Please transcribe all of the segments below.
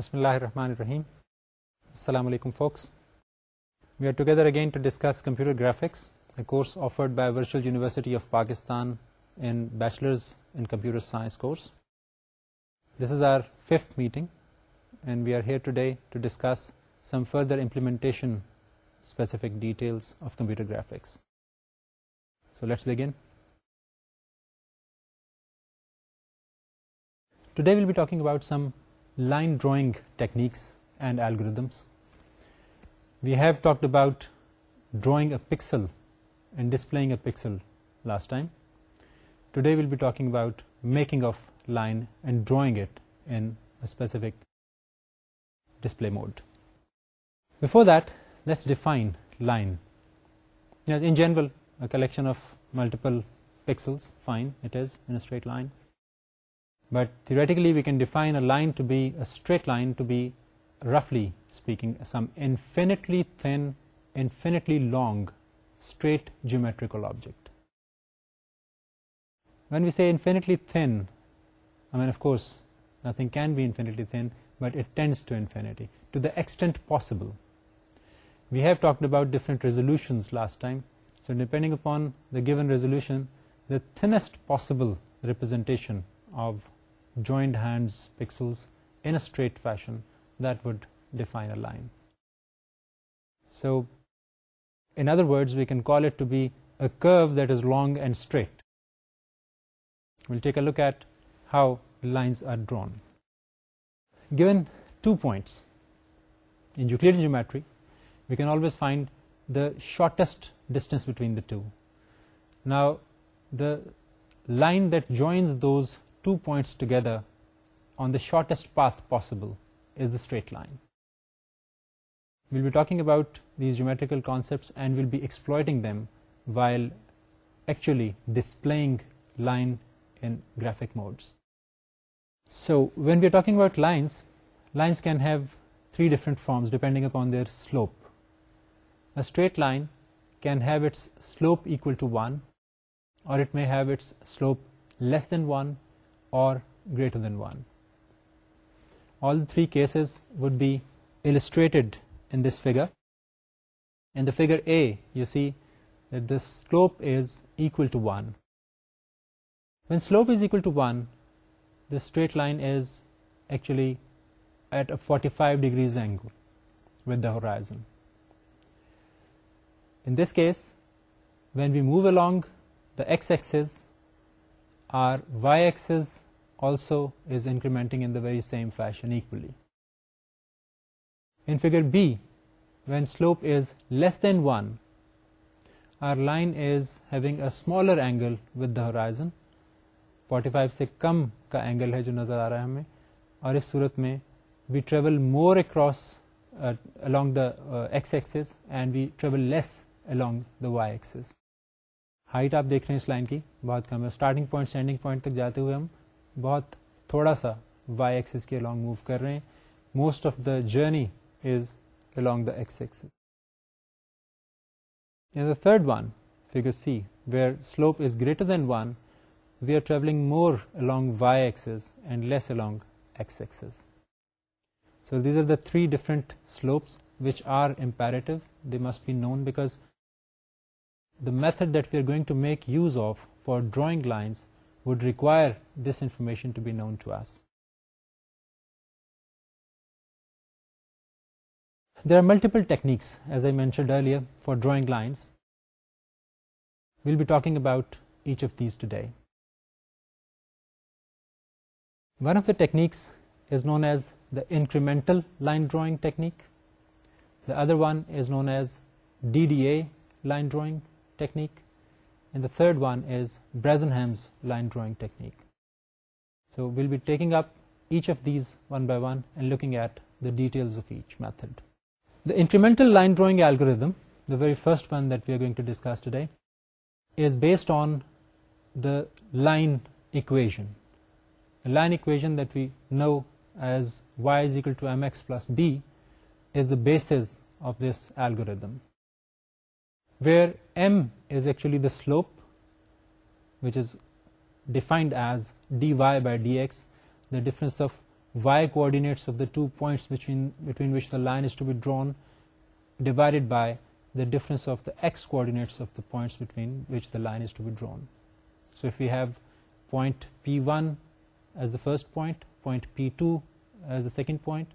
بسم اللہ الرحمن الرحیم السلام علیکم folks we are together again to discuss computer graphics a course offered by Virtual University of Pakistan in bachelors in computer science course this is our fifth meeting and we are here to day to discuss some further implementation specific details of computer graphics so let's begin we'll be talking about some line drawing techniques and algorithms. We have talked about drawing a pixel and displaying a pixel last time. Today we'll be talking about making of line and drawing it in a specific display mode. Before that, let's define line. Now, in general, a collection of multiple pixels, fine, it is in a straight line. But theoretically, we can define a line to be a straight line to be, roughly speaking, some infinitely thin, infinitely long, straight geometrical object. When we say infinitely thin, I mean, of course, nothing can be infinitely thin, but it tends to infinity, to the extent possible. We have talked about different resolutions last time. So depending upon the given resolution, the thinnest possible representation of joined hands pixels in a straight fashion that would define a line. So in other words, we can call it to be a curve that is long and straight. We'll take a look at how lines are drawn. Given 2 points in Euclidean geometry, we can always find the shortest distance between the two. Now the line that joins those 2 points together on the shortest path possible is the straight line. We'll be talking about these geometrical concepts and we'll be exploiting them while actually displaying line in graphic modes. So when we're talking about lines, lines can have three different forms depending upon their slope. A straight line can have its slope equal to 1, or it may have its slope less than 1, or greater than 1. All the three cases would be illustrated in this figure. In the figure A, you see that the slope is equal to 1. When slope is equal to 1, the straight line is actually at a 45 degrees angle with the horizon. In this case, when we move along the x-axis, or Y axis also is incrementing in the very same fashion ایک figure B when slope is less than one our line is having a smaller angle with than forty five سے کم کا angle ہے جو نظر آ رہا ہے ہمیں اور اس سورت میں we travel more across along the X axis and we travel less along the Y axis height آپ دیکھ رہے ہیں اس لائن کی بہت کم ہے اسٹارٹنگ پوائنٹ سینڈنگ پوائنٹ تک جاتے ہوئے ہم بہت تھوڑا سا وائی ایکسس کے الاونگ موو کر رہے ہیں most of the journey is along this the third one figure C where slope is greater than one we are travelling more along Y axis and less along axis so these are the three different slopes which are imperative. They must be known because the method that we are going to make use of for drawing lines would require this information to be known to us. There are multiple techniques, as I mentioned earlier, for drawing lines. We'll be talking about each of these today. One of the techniques is known as the incremental line drawing technique. The other one is known as DDA line drawing. Technique the third one is Bresenham technique so we'll be taking up and looking at the DDA method based on the line equation that we know as Y is to M S plus B is the base of this algorithm where M is ایچولی the slope which is defined as D Y by D S the difference of Y coordinate first point point P two as the second point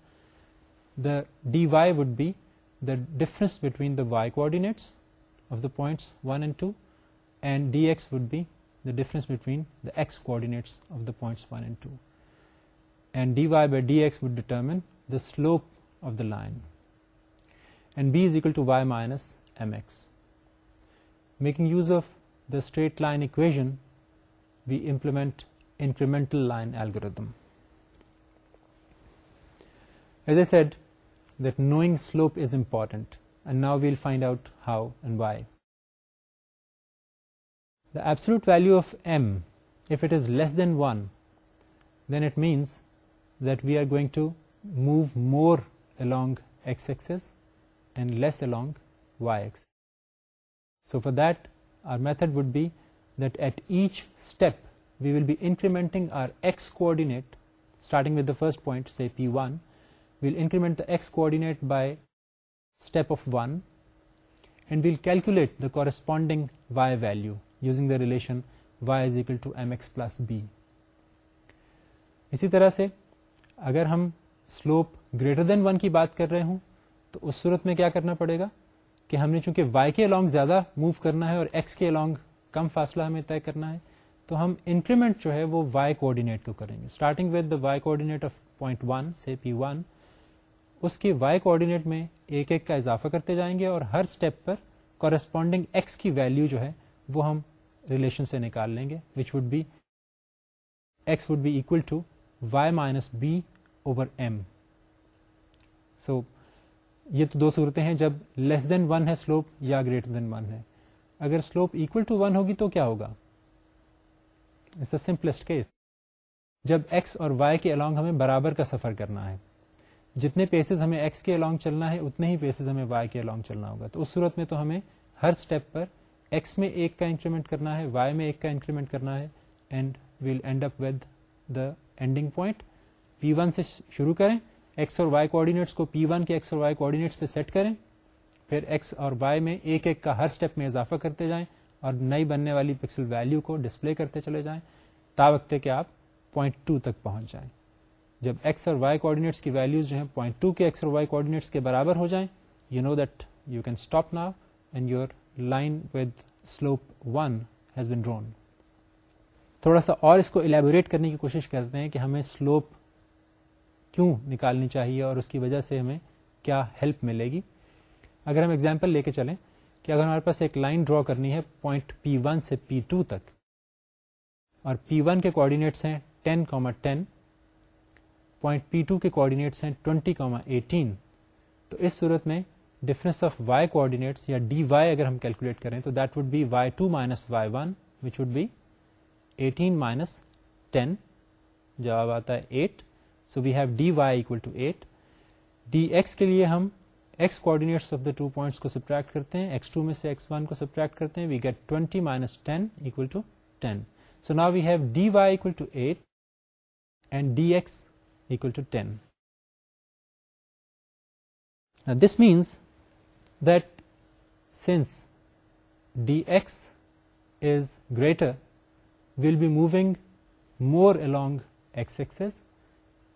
the D Y would be the difference between the Y coordinates of the points 1 and 2, and dx would be the difference between the x coordinates of the points 1 and 2. And dy by dx would determine the slope of the line. And b is equal to y minus mx. Making use of the straight line equation, we implement incremental line algorithm. As I said, that knowing slope is important and now we'll find out how and why. The absolute value of m, if it is less than 1, then it means that we are going to move more along x-axis and less along y-axis. So for that, our method would be that at each step we will be incrementing our x-coordinate, starting with the first point, say p1. We'll increment the x-coordinate by relation while be اسی طرح سے اگر ہم slope greater than one کی بات کر رہے ہوں تو اس صورت میں کیا کرنا پڑے گا کہ ہم نے چونکہ وائی کے الاگ زیادہ موو کرنا ہے اور ایکس کے الاونگ کم فاصلہ ہمیں طے کرنا ہے تو ہم انکریمنٹ جو ہے وہ وائی کوآڈینیٹ کو کریں گے starting with the Y coordinate of point one سے پی ون اس کی وائی کوآڈینیٹ میں ایک ایک کا اضافہ کرتے جائیں گے اور ہر اسٹیپ پر کورسپونڈنگ ایکس کی ویلو جو ہے وہ ہم ریلیشن سے نکال لیں گے which would be x would be L to Y minus be over M so یہ تو دو صورتیں ہیں جب لیس دین ون ہے سلوپ یا گریٹر دین ون ہے اگر سلوپ اکول ٹو ون ہوگی تو کیا ہوگا سمپلسٹ کیس جب ایکس اور وائی کے الاونگ ہمیں برابر کا سفر کرنا ہے جتنے پیسز ہمیں ایکس کے الانگ چلنا ہے اتنے ہی پیسز ہمیں وائی کے الانگ چلنا ہوگا تو اس صورت میں تو ہمیں ہر اسٹیپ پر ایکس میں ایک کا انکریمنٹ کرنا ہے وائی میں ایک کا انکریمنٹ کرنا ہے and we'll end up with the ending point P one سے شروع کریں ایکس اور وائی کوآڈینیٹس کو پی ون کے ایکس اور وائی کوآڈینیٹس پہ سیٹ کریں پھر ایکس اور وائی میں ایک ایک کا ہر اسٹیپ میں اضافہ کرتے جائیں اور نئی بننے والی پکسل ویلو کو ڈسپلے کرتے چلے جائیں تا وقت کہ آپ پوائنٹ ٹو تک پہنچ جائیں جب ایکس اور وائی کوآڈینیٹس کی ویلوز جو ہے پوائنٹ ٹو کے ایکس اور وائی کوآڈینیٹس کے برابر ہو جائیں you know that you can stop نا and your line with slope one has been drawn تھوڑا سا اور اس کو الیبوریٹ کرنے کی کوشش کرتے ہیں کہ ہمیں سلوپ کیوں نکالنی چاہیے اور اس کی وجہ سے ہمیں کیا ہیلپ ملے گی اگر ہم ایگزامپل لے کے چلیں کہ اگر ہمارے پاس ایک لائن ڈرا کرنی ہے پوائنٹ پی ون سے پی ٹو تک اور پی ون کے کوآڈینیٹس ہیں ٹین کامر ٹین پوائنٹ پی ٹو کے کوآڈینیٹس ہیں ٹوینٹی کاما ایٹین تو اس صورت میں ڈفرنس آف وائی کوآڈینیٹس یا ڈی وائی اگر ہم کیلکولیٹ کریں تو that would be Y two minus Y one which would be eighteen minus ten جواب آتا ہے eight so we have D Y equal to eight D x کے لیے ہم x coordinates of the two points کو subtract کرتے ہیں x two میں سے ایکس ون کو سبٹریکٹ کرتے ہیں we get twenty minus ten equal to ten so نا we have D Y equal to eight and D x equal to 10. Now this means that since dx is greater, we will be moving more along x axis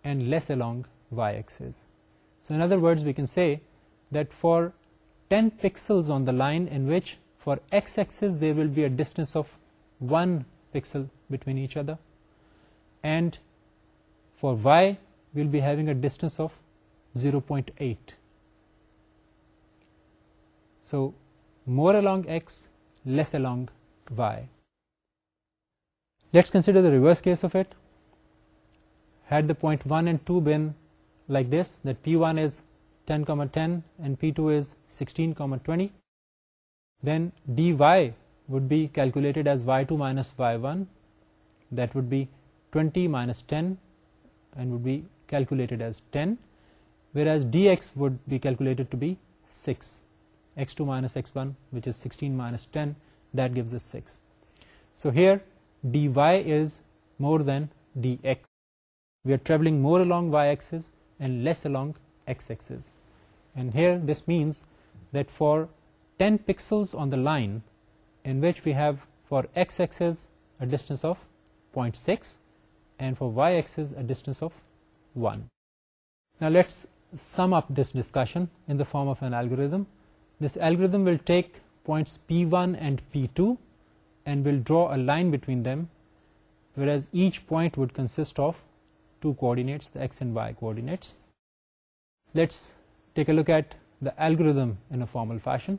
and less along y axis. So in other words, we can say that for 10 pixels on the line in which for x axis there will be a distance of 1 pixel between each other, and for y, we'll be having a distance of 0.8. So more along x, less along y. Let's consider the reverse case of it. Had the point 1 and 2 been like this, that P1 is 10,10 and P2 is 16,20, then dy would be calculated as y2 minus y1. That would be 20 minus 10 and would be calculated as 10, whereas dx would be calculated to be 6. x2 minus x1, which is 16 minus 10, that gives us 6. So here dy is more than dx. We are traveling more along y-axis and less along x-axis, and here this means that for 10 pixels on the line in which we have for x-axis a distance of 0.6, distance one let's sum up this discussion form of an algorithm this algorithm well take in P one and P two and well draw line between them wait as each point would consist of two coordinates algorithm formal fashion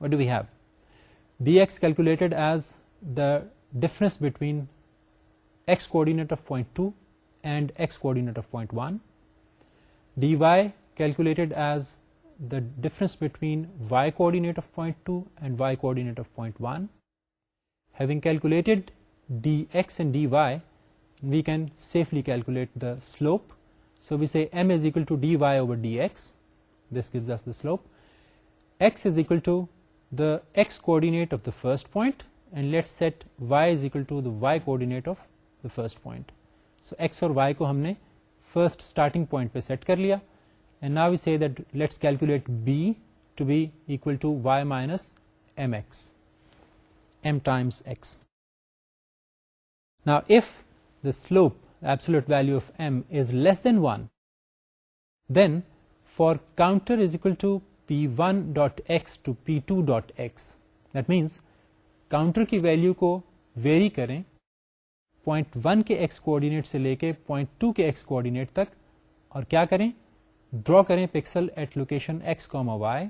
what do we have B S calculated as the difference between x coordinate of point 2 and x coordinate of point 1. Dy calculated as the difference between y coordinate of point 2 and y coordinate of point 1. Having calculated dx and dy, we can safely calculate the slope. So we say m is equal to dy over dx. This gives us the slope. X is equal to the x coordinate of the first point, and let's set y is equal to the y coordinate of first point so x اور Y کو ہم نے first starting point پہ set کر لیا and see that let's calculate be to be to Y minus M x M times x نا the slope absolute value of M is less than one then for counter is equal to P one dot x to P two dot x that means counter کی value کو vary کریں point one کے x coordinate سے لے کے point two کے x coordinate تک اور کیا کریں ڈرا کریں pixel at location x comma Y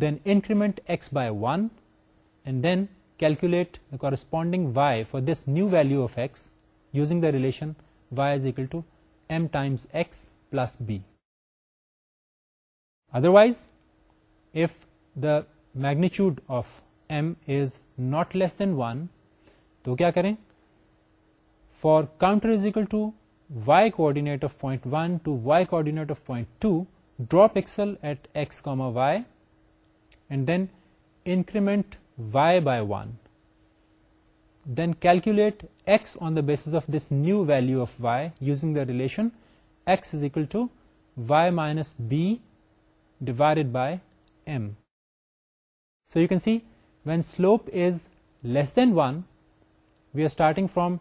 then increment x by one and then calculate the corresponding Y for this new value of x using the relation Y is equal to M times x plus be otherwise if the magnitude of M is not less than one تو کیا کریں For counter is equal to y coordinate of point 1 to y coordinate of point 2, draw pixel at x comma y and then increment y by 1. Then calculate x on the basis of this new value of y using the relation x is equal to y minus b divided by m. So you can see when slope is less than 1, we are starting from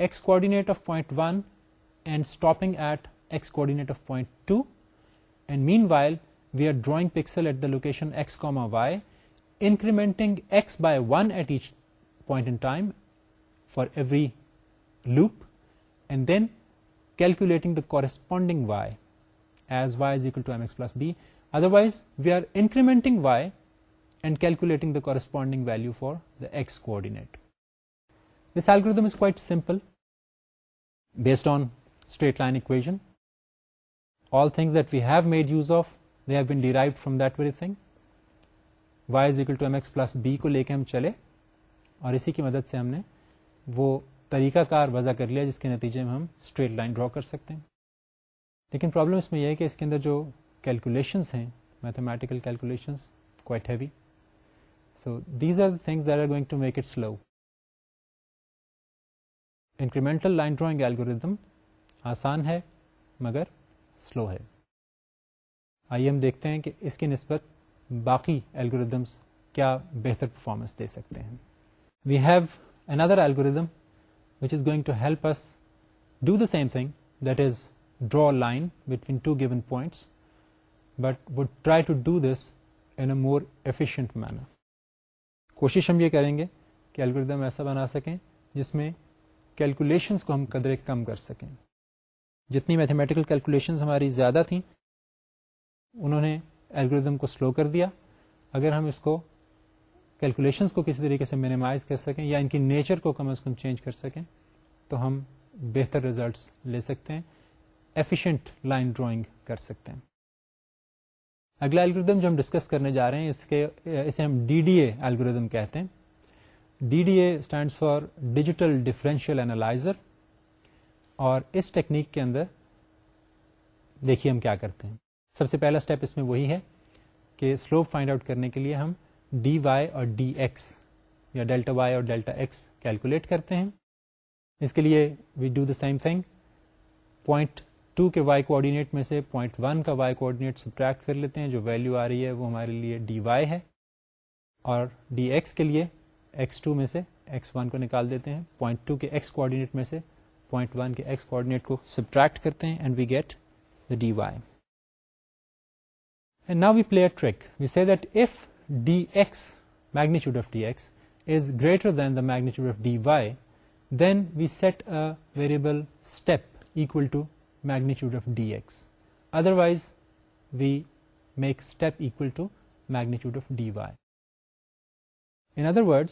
x coordinate of point 1 and stopping at x coordinate of point 2, and meanwhile we are drawing pixel at the location x comma y, incrementing x by 1 at each point in time for every loop, and then calculating the corresponding y as y is equal to mx plus b. Otherwise we are incrementing y and calculating the corresponding value for the x coordinate. This algo based on straight line equation all thing that we have made use of the have been derived from that very thing Y is equals plus be کو لے کے ہم چلے اور اسی کی مدد سے ہم نے وہ طریقہ کار وضع کر لیا جس کے نتیجے میں ہم اسٹریٹ لائن ڈرا کر سکتے ہیں لیکن پرابلم اس میں یہ ہے کہ اس کے اندر جو کیلکولیشنس ہیں mathematical calculations quite heavy so these are the things that are going to make it slow incremental line drawing algorithm آسان ہے مگر سلو ہے آئیے ہم دیکھتے ہیں کہ اس کی نسبت باقی کیا بہتر پرفارمنس دے سکتے ہیں we have another algorithm which is going to help us do the same thing that is draw line between two given points but would try to do this in a more efficient manner کوشش ہم یہ کریں گے کہ algorithm ایسا بنا سکیں جس میں کیلکولیشنس کو ہم قدرے کم کر سکیں جتنی میتھمیٹیکل کیلکولیشنز ہماری زیادہ تھیں انہوں نے الگوریدم کو سلو کر دیا اگر ہم اس کو کیلکولیشنس کو کسی طریقے سے مینیمائز کر سکیں یا ان کی نیچر کو کم از کم چینج کر سکیں تو ہم بہتر ریزلٹس لے سکتے ہیں ایفیشینٹ لائن ڈرائنگ کر سکتے ہیں اگلا الگوریدم جو ہم ڈسکس کرنے جا رہے ہیں اس کے اسے ہم ڈی ڈی اے الگوریدم کہتے ہیں D D A stand for digital differential analyser اور اس ٹیکنیک کے اندر دیکھیے ہم کیا کرتے ہیں سب سے پہلا اسٹیپ اس میں وہی ہے کہ سلوپ فائنڈ آؤٹ کرنے کے لیے ہم ڈی وائی اور ڈی ایکس یا ڈیلٹا وائی اور ڈیلٹا ایکس کیلکولیٹ کرتے ہیں اس کے لیے we do the same thing point two کے وائی کوآڈینیٹ میں سے پوائنٹ ون کا وائی کوآڈینیٹ سبٹریکٹ کر لیتے ہیں جو ویلو آ رہی ہے وہ ہمارے لیے ڈی وائی ہے اور ڈی ایکس کے لیے ایکس ٹو میں سے ایکس ون کو نکال دیتے ہیں پوائنٹ ٹو کے ایکس کوآڈینیٹ میں سے پوائنٹ ون کے ایکس کوآڈینیٹ کو سبٹریکٹ کرتے ہیں and we get the D Y and now we play a trick we see that if D x magnitude of D x is greater than the magnitude of D Y then we set a variable step equal to magnitude of D x otherwise we make step equal to magnitude of D Y in other word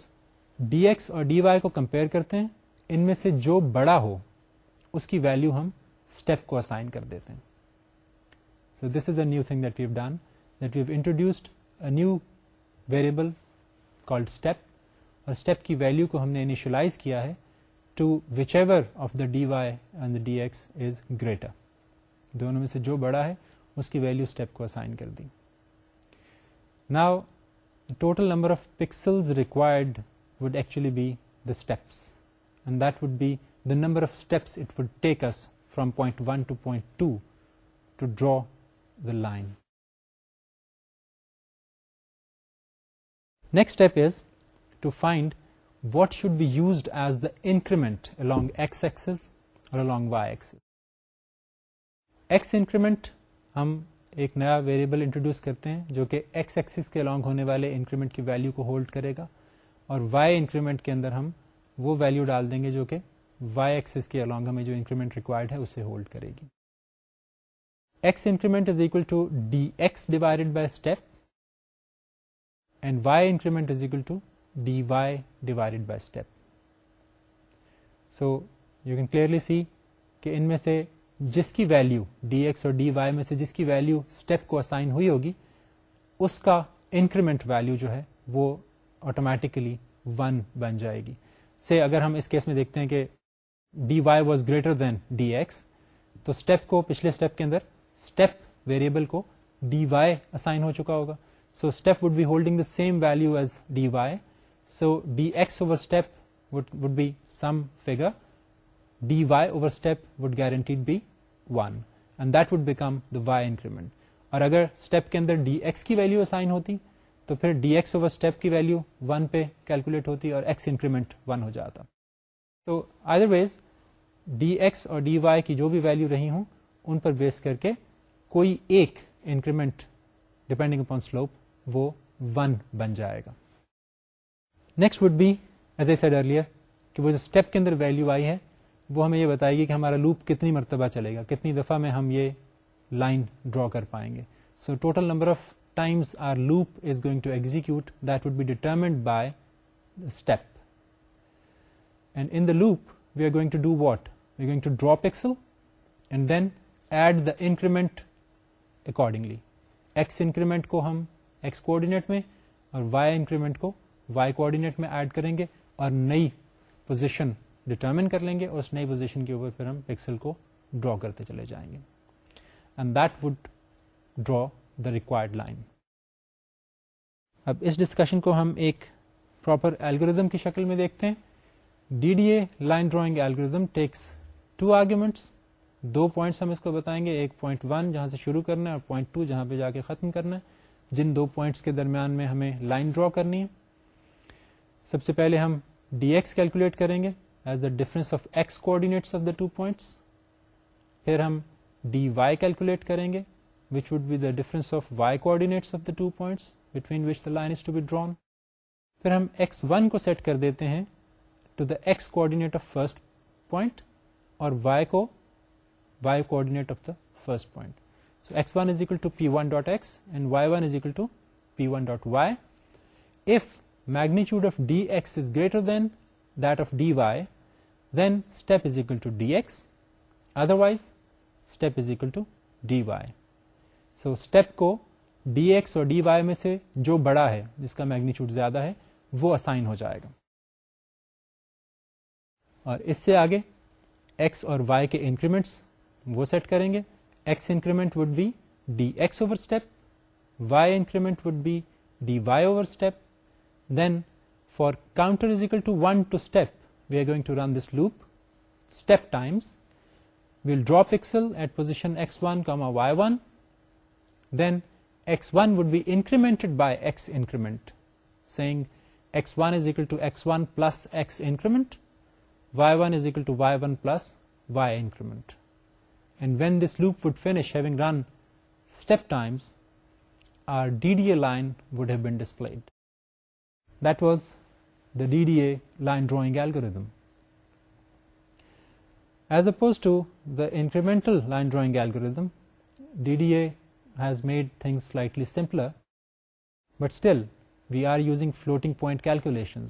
D x اور D Y کو compare کرتے ہیں ان میں سے جو بڑا ہو اس کی ویلو ہم اسٹیپ کو اسائن کر دیتے ہیں so this is a new thing that that we've we've done introduced a new variable step اور اسٹیپ کی ویلو کو ہم نے انیشلائز کیا ہے to whichever of the D Y and D x is greater دونوں میں سے جو بڑا ہے اس کی ویلو اسٹیپ کو اسائن کر دی now the total number of pixels required would actually be the steps, and that would be the number of steps it would take us from point 1 to point 2 to draw the line. Next step is to find what should be used as the increment along x-axis or along y-axis. X increment हम um, ایک نیا variable introduce کرتے ہیں جو کہ x axis کے along ہونے والے انکریمنٹ کی ویلو کو ہولڈ کرے گا اور وائی انکریمنٹ کے اندر ہم وہ ویلو ڈال دیں گے جو کہ وائی ایکسس کے الانگ ہمیں جو انکریمنٹ ریکوائرڈ ہے اسے ہولڈ کرے گی x increment is equal to D x divided by step and Y increment is equal to D Y divided by step so you can clearly see کہ ان میں سے جس کی ویلو ڈی ایکس اور ڈی وائی میں سے جس کی ویلو اسٹیپ کو اسائن ہوئی ہوگی اس کا انکریمنٹ ویلو جو ہے وہ آٹومیٹکلی ون بن جائے گی سے اگر ہم اس کیس میں دیکھتے ہیں کہ D Y was greater than D x تو اسٹیپ کو پچھلے اسٹیپ کے اندر اسٹیپ ویریبل کو ڈی وائی اسائن ہو چکا ہوگا so step would be holding the same value as D Y so D x over step would be some figure D Y over step would guaranteed be that would become the Y increment اور اگر step کے اندر D x کی value assign ہوتی تو پھر D x over step کی value one پہ کیلکولیٹ ہوتی اور ایکس انکریمنٹ ہو جاتا تو ویز ڈی ایکس اور ڈی وائی کی جو بھی ویلو رہی ہوں ان پر بیس کر کے کوئی ایک انکریمنٹ ڈپینڈنگ اپون سلوپ وہ ون بن جائے گا next would be as I said earlier کہ وہ جو اسٹیپ کے اندر ویلو آئی ہے وہ ہمیں یہ بتائے گی کہ ہمارا لوپ کتنی مرتبہ چلے گا کتنی دفعہ میں ہم یہ لائن ڈرا کر پائیں گے so total number of times our loop is going to execute that would be determined by step and in the loop we are going to do what we going to draw pixel and then add the increment accordingly x increment کو ہم x coordinate میں اور Y increment کو Y میں add کریں گے اور نئی پوزیشن ڈٹرمن کر لیں گے اور اس نئی پوزیشن کے اوپر پھر ہم پکسل کو ڈرا کرتے چلے جائیں گے and that would draw the required line اب اس ڈسکشن کو ہم ایک پراپر ایلگوریدم کی شکل میں دیکھتے ہیں D D A line drawing algorithm takes two arguments دو پوائنٹس ہم اس کو بتائیں گے ایک پوائنٹ ون جہاں سے شروع کرنا ہے اور پوائنٹ ٹو جہاں پہ جا کے ختم کرنا ہے جن دو پوائنٹس کے درمیان میں ہمیں لائن ڈرا کرنی ہے سب سے پہلے ہم ڈی ایکس کیلکولیٹ کریں گے as the difference of x coordinates of the two points پھر ہم ڈی وائی کیلکولیٹ کریں گے which would be the difference of Y coordinates of the two points between which the line is to be drawn پھر ہم x one کو set کر دیتے ہیں to the x coordinate of first point اور Y کو Y coordinate of the first point so x one is equal to P one dot x and Y one is equal to P one dot Y if magnitude of D x is greater than D S اور D Y میں سے جو بڑا ہے جس کا میگنیچی زیادہ ہے وہ اسائن ہو جائے گا اور اس سے آگے ایکس اور وائی کے انکریمنٹس وہ سیٹ کریں گے x increment would be D x over step Y increment would be D Y over step then For counter is equal to 1 to step, we are going to run this loop step times. We will draw pixel at position x1, y1. Then x1 would be incremented by x increment, saying x1 is equal to x1 plus x increment, y1 is equal to y1 plus y increment. And when this loop would finish, having run step times, our DDA line would have been displayed. That was D D A line drawing algorithm as an incremental line drawing algorithm D D A has made thing slightly simpler but still we are using floating point calculation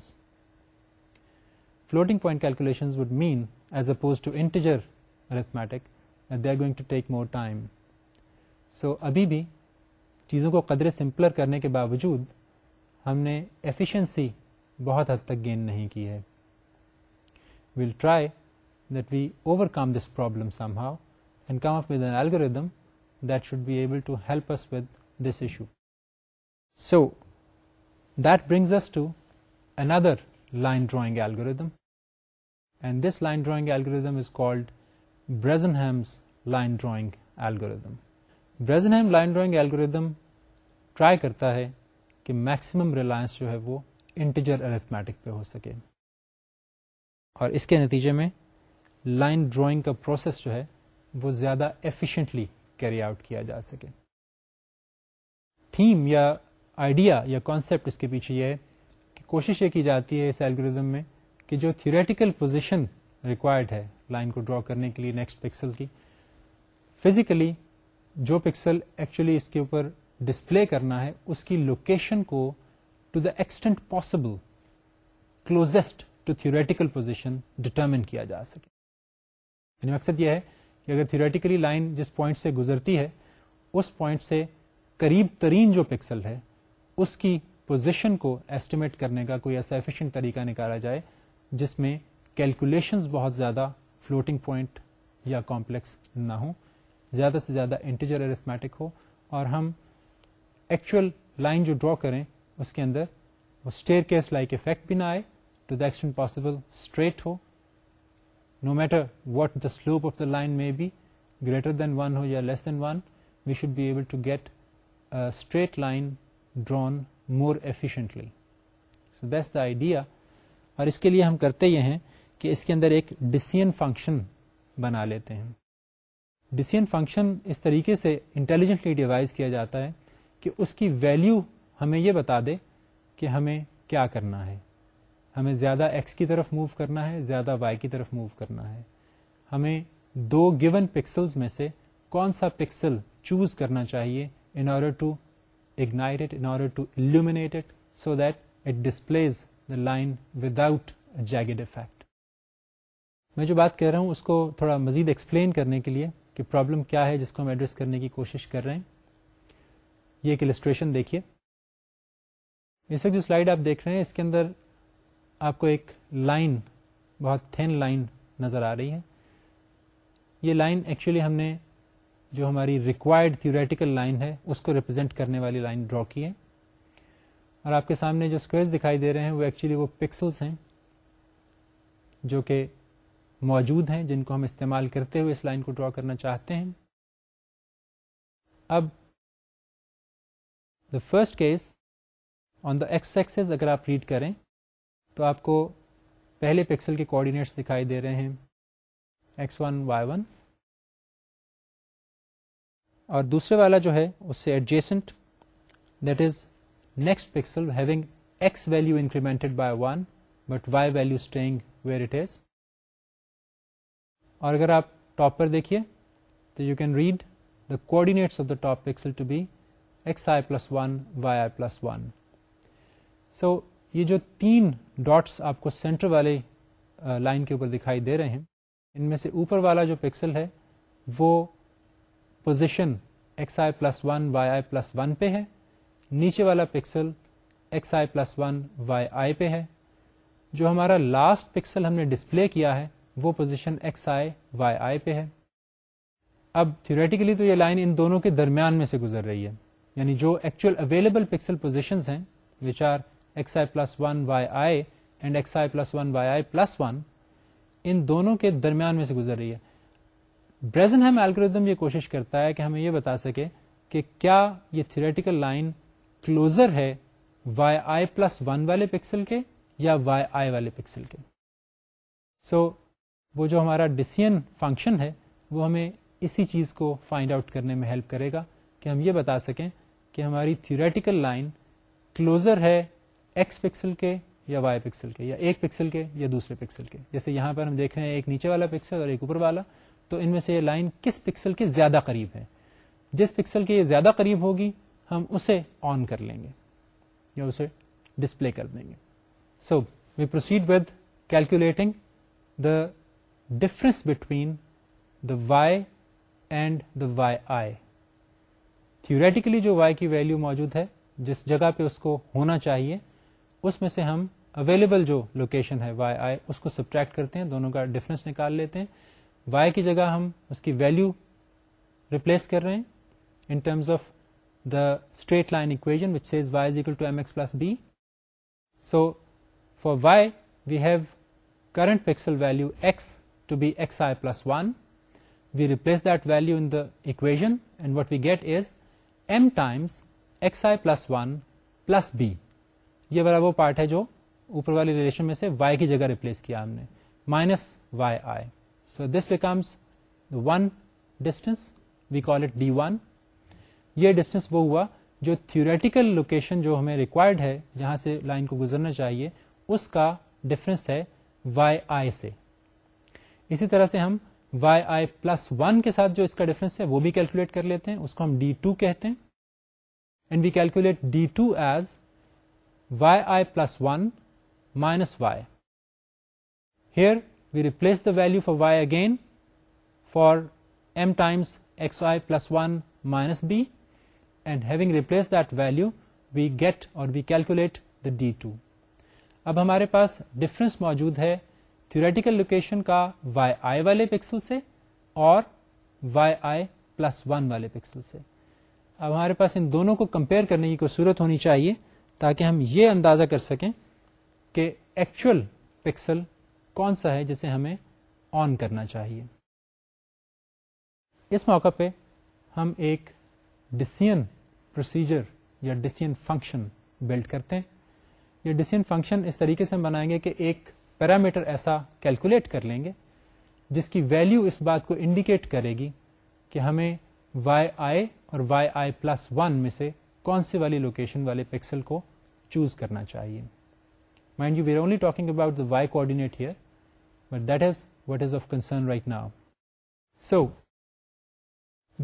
floating point calculation would mean as an integer arithmetic they're going to take more time so ابھی بھی چیزوں کو قدرے سمپلر کرنے کے باوجود ہم نے ایفیشنسی بہت حد تک گین نہیں کی ہے well try that we over come this problem some how and come up with an algorithm that should be able to help us with this issue so that brings us to another line drawing algorithm and this line drawing is called ایلگر ہیمز line drawing algorithm Bresenham drawing algorithm try کرتا ہے کہ maximum Reliance جو ہے وہ integer arithmetic پہ ہو سکے اور اس کے نتیجے میں لائن ڈرائنگ کا پروسیس جو ہے وہ زیادہ ایفیشنٹلی کیری آؤٹ کیا جا سکے تھیم یا آئیڈیا یا کانسیپٹ اس کے پیچھے یہ ہے کہ کوشش یہ کی جاتی ہے اس ایلگرزم میں کہ جو تھیوریٹیکل پوزیشن ریکوائرڈ ہے لائن کو ڈرا کرنے کے لیے نیکسٹ پکسل کی فزیکلی جو پکسل ایکچولی اس کے اوپر ڈسپلے کرنا ہے اس کی لوکیشن کو to the extent possible closest to theoretical position determine کیا جا سکے یعنی مقصد یہ ہے کہ اگر تھیوریٹیکلی لائن جس پوائنٹ سے گزرتی ہے اس پوائنٹ سے قریب ترین جو پکسل ہے اس کی پوزیشن کو ایسٹیمیٹ کرنے کا کوئی ایسا ایفیشینٹ طریقہ نکالا جائے جس میں کیلکولیشنز بہت زیادہ فلوٹنگ پوائنٹ یا کمپلیکس نہ ہوں زیادہ سے زیادہ انٹیجر ارتھمیٹک ہو اور ہم ایکچوئل لائن جو ڈرا کریں اس کے اندر وہ اسٹیئر کیس لائک افیکٹ بھی نہ آئے to the extent possible straight ہو no matter what the slope of the line میں بی گریٹر دین ون ہو یا less than one we should be able to get straight line drawn more efficiently the idea اور اس کے لیے ہم کرتے یہ ہیں کہ اس کے اندر ایک ڈسین فنکشن بنا لیتے ہیں ڈسین فنکشن اس طریقے سے انٹیلیجنٹلی ڈیوائز کیا جاتا ہے کہ اس کی ویلو ہمیں یہ بتا دے کہ ہمیں کیا کرنا ہے ہمیں زیادہ ایکس کی طرف موو کرنا ہے زیادہ وائی کی طرف موو کرنا ہے ہمیں دو گیون پکسل میں سے کون سا پکسل چوز کرنا چاہیے in order to ignite it in order to it so that it displays the line without effect میں جو بات کر رہا ہوں اس کو تھوڑا مزید ایکسپلین کرنے کے لیے کہ پرابلم کیا ہے جس کو ہم ایڈریس کرنے کی کوشش کر رہے ہیں یہ ایک السٹریشن دیکھیے وقت جو سلائڈ آپ دیکھ رہے ہیں اس کے اندر آپ کو ایک لائن بہت تھن لائن نظر آ رہی ہے یہ لائن ایکچولی ہم نے جو ہماری ریکوائرڈ تھیوریٹیکل لائن ہے اس کو ریپرزینٹ کرنے والی لائن ڈرا کی ہے اور آپ کے سامنے جو اسکوائر دکھائی دے رہے ہیں وہ ایکچولی وہ پکسلس ہیں جو کہ موجود ہیں جن کو ہم استعمال کرتے ہوئے اس لائن کو ڈرا کرنا چاہتے ہیں اب the first case on the x axis اگر آپ ریڈ کریں تو آپ کو پہلے پکسل کے کوآڈینیٹس دکھائی دے رہے ہیں ایکس ون وائی ون اور دوسرے والا جو ہے اس سے adjacent that is next pixel having x value incremented by one but Y value staying where it is اور اگر آپ ٹاپ پر دیکھیے تو you can read the coordinates of the top pixel to be x I plus one Y I plus one so so, یہ جو تین dots آپ کو سینٹر والے لائن کے اوپر دکھائی دے رہے ہیں ان میں سے اوپر والا جو پکسل ہے وہ پوزیشن ایکس آئی پلس ون وائی آئی پلس ون پہ ہے نیچے والا پکسل ایکس آئی پلس ون وائی آئی پہ ہے جو ہمارا لاسٹ پکسل ہم نے ڈسپلے کیا ہے وہ پوزیشن ایکس آئی وائی آئی پہ ہے اب تھیوریٹیکلی تو یہ لائن ان دونوں کے درمیان میں سے گزر رہی ہے یعنی جو ایکچوئل اویلیبل پکسل پوزیشن ہیں are x I plus one Y I and x I plus one Y I plus one ان دونوں کے درمیان میں سے گزر رہی ہے بریزن الگریدم یہ کوشش کرتا ہے کہ ہمیں یہ بتا سکے کہ کیا یہ تھیوریٹیکل لائن کلوزر ہے وائی آئی پلس ون والے پکسل کے یا وائی آئی والے پکسل کے سو so, وہ جو ہمارا ڈیسیئن فنکشن ہے وہ ہمیں اسی چیز کو فائنڈ آؤٹ کرنے میں ہیلپ کرے گا کہ ہم یہ بتا سکیں کہ ہماری تھیوریٹیکل لائن کلوزر ہے ایکس پکسل کے یا وائی پکسل کے یا ایک پکسل کے یا دوسرے پکسل کے جیسے یہاں پر ہم دیکھ رہے ہیں ایک نیچے والا پکسل اور ایک اوپر والا تو ان میں سے یہ لائن کس پکسل کے زیادہ قریب ہے جس پکسل کے یہ زیادہ قریب ہوگی ہم اسے آن کر لیں گے یا اسے ڈسپلے کر دیں گے so we proceed with calculating the difference between the Y and the Y I theoretically جو وائی کی ویلو موجود ہے جس جگہ پہ اس کو ہونا چاہیے اس میں سے ہم اویلیبل جو لوکیشن ہے وائی آئی اس کو سبٹریکٹ کرتے ہیں دونوں کا ڈفرنس نکال لیتے ہیں وائی کی جگہ ہم اس کی ویلو ریپلیس کر رہے ہیں in terms of the straight line equation which says Y is to M x plus be so for Y we have current pixel value x to be x I plus one we replace that value in the equation and what we get is M times x I plus one plus be یہ والا وہ part ہے جو اوپر والی relation میں سے y کی جگہ ریپلیس کیا ہم نے minus Y I so this becomes one distance we call it D one یہ ڈسٹینس وہ ہوا جو تھیوریٹیکل لوکیشن جو ہمیں ریکوائرڈ ہے جہاں سے لائن کو گزرنا چاہیے اس کا ڈفرینس ہے وائی آئی سے اسی طرح سے ہم وائی آئی پلس ون کے ساتھ جو اس کا ڈفرینس ہے وہ بھی کیلکولیٹ کر لیتے ہیں اس کو ہم ڈی ٹو کہتے ہیں and we calculate D two as Y I plus one minus Y here we replace the value for Y again for M times x I plus one minus be and having replace that value we get اور we calculate the D two اب ہمارے پاس difference موجود ہے theoretical location کا y i والے pixel سے اور وائی آئی پلس ون والے پکسل سے اب ہمارے پاس ان دونوں کو کمپیئر کرنے کی کوئی صورت ہونی چاہیے تاکہ ہم یہ اندازہ کر سکیں کہ ایکچوئل پکسل کون سا ہے جسے ہمیں آن کرنا چاہیے اس موقع پہ ہم ایک ڈسین پروسیجر یا ڈسین فنکشن بلڈ کرتے ہیں یا ڈسین فنکشن اس طریقے سے ہم بنائیں گے کہ ایک پیرامیٹر ایسا کیلکولیٹ کر لیں گے جس کی ویلیو اس بات کو انڈیکیٹ کرے گی کہ ہمیں وائی آئے اور وائی آئی پلس ون میں سے کون سی والی لوکیشن والے پکسل کو چوز کرنا چاہیے mind you we are only talking about the Y coordinate here but that is what is of concern right now so